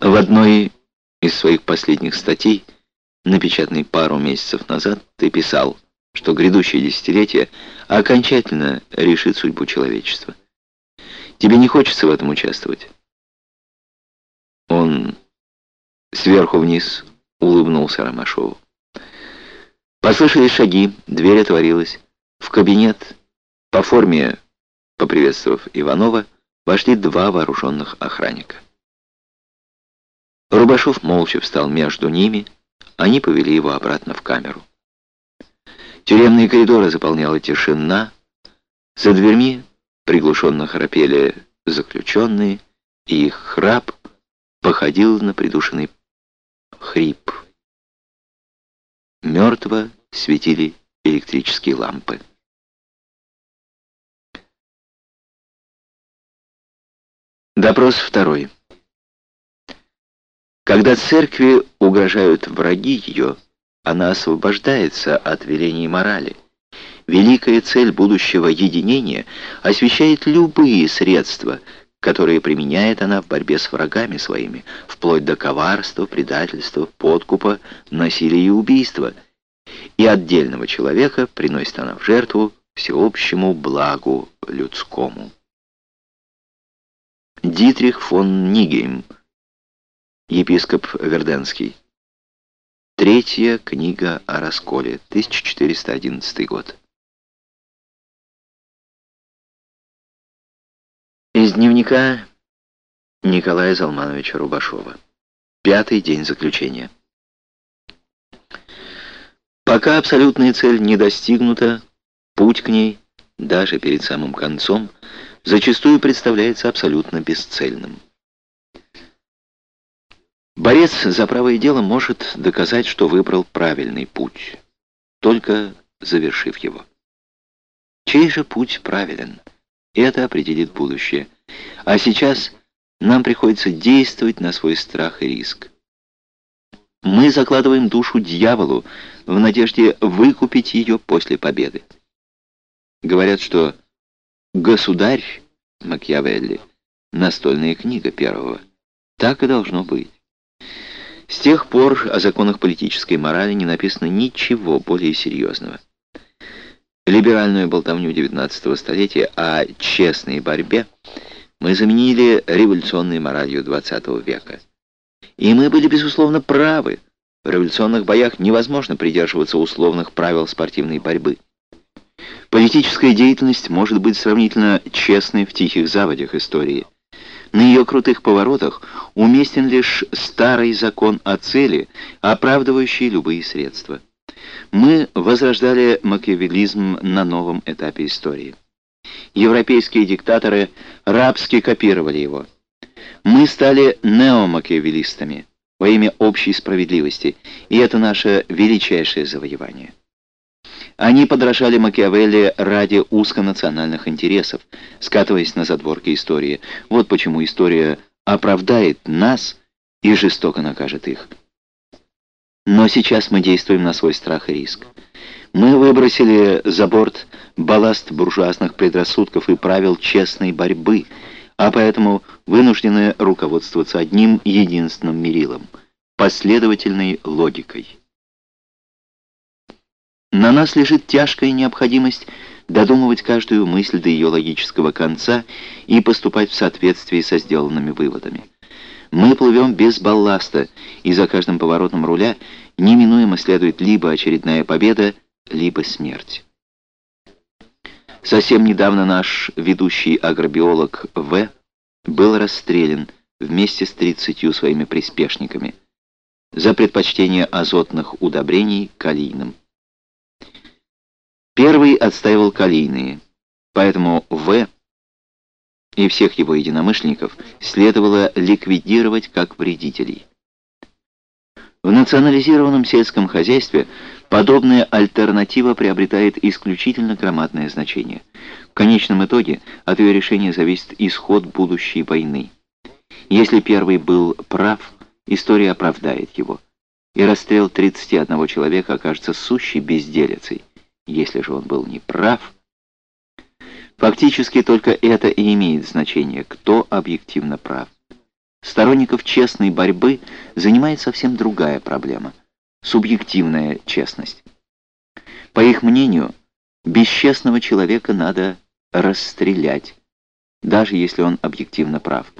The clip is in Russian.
В одной из своих последних статей, напечатанной пару месяцев назад, ты писал, что грядущее десятилетие окончательно решит судьбу человечества. Тебе не хочется в этом участвовать? Он сверху вниз улыбнулся Ромашову. Послышались шаги, дверь отворилась. В кабинет, по форме, поприветствовав Иванова, вошли два вооруженных охранника. Рубашов молча встал между ними, они повели его обратно в камеру. Тюремные коридоры заполняла тишина, за дверьми приглушенно храпели заключенные, и их храп походил на придушенный хрип. Мертво светили электрические лампы. Допрос второй. Когда церкви угрожают враги ее, она освобождается от велений морали. Великая цель будущего единения освещает любые средства, которые применяет она в борьбе с врагами своими, вплоть до коварства, предательства, подкупа, насилия и убийства. И отдельного человека приносит она в жертву всеобщему благу людскому. Дитрих фон Нигейм епископ Верденский. Третья книга о расколе, 1411 год. Из дневника Николая Залмановича Рубашова. Пятый день заключения. Пока абсолютная цель не достигнута, путь к ней, даже перед самым концом, зачастую представляется абсолютно бесцельным. Борец за правое дело может доказать, что выбрал правильный путь, только завершив его. Чей же путь правилен? Это определит будущее. А сейчас нам приходится действовать на свой страх и риск. Мы закладываем душу дьяволу в надежде выкупить ее после победы. Говорят, что «Государь» Макьявелли — настольная книга первого. Так и должно быть. С тех пор о законах политической морали не написано ничего более серьезного. Либеральную болтовню XIX столетия о честной борьбе мы заменили революционной моралью XX века. И мы были, безусловно, правы. В революционных боях невозможно придерживаться условных правил спортивной борьбы. Политическая деятельность может быть сравнительно честной в тихих заводях истории – на ее крутых поворотах уместен лишь старый закон о цели, оправдывающий любые средства. Мы возрождали макиавеллизм на новом этапе истории. Европейские диктаторы рабски копировали его. Мы стали неомакиавеллистами во имя общей справедливости, и это наше величайшее завоевание. Они подражали Макиавелли ради узконациональных интересов, скатываясь на задворки истории. Вот почему история оправдает нас и жестоко накажет их. Но сейчас мы действуем на свой страх и риск. Мы выбросили за борт балласт буржуазных предрассудков и правил честной борьбы, а поэтому вынуждены руководствоваться одним единственным мерилом — последовательной логикой. На нас лежит тяжкая необходимость додумывать каждую мысль до ее логического конца и поступать в соответствии со сделанными выводами. Мы плывем без балласта, и за каждым поворотом руля неминуемо следует либо очередная победа, либо смерть. Совсем недавно наш ведущий агробиолог В. был расстрелян вместе с 30 своими приспешниками за предпочтение азотных удобрений калийным. Первый отстаивал калийные, поэтому В. и всех его единомышленников следовало ликвидировать как вредителей. В национализированном сельском хозяйстве подобная альтернатива приобретает исключительно громадное значение. В конечном итоге от ее решения зависит исход будущей войны. Если первый был прав, история оправдает его, и расстрел 31 человека окажется сущей безделицей. Если же он был неправ, фактически только это и имеет значение, кто объективно прав. Сторонников честной борьбы занимает совсем другая проблема — субъективная честность. По их мнению, бесчестного человека надо расстрелять, даже если он объективно прав.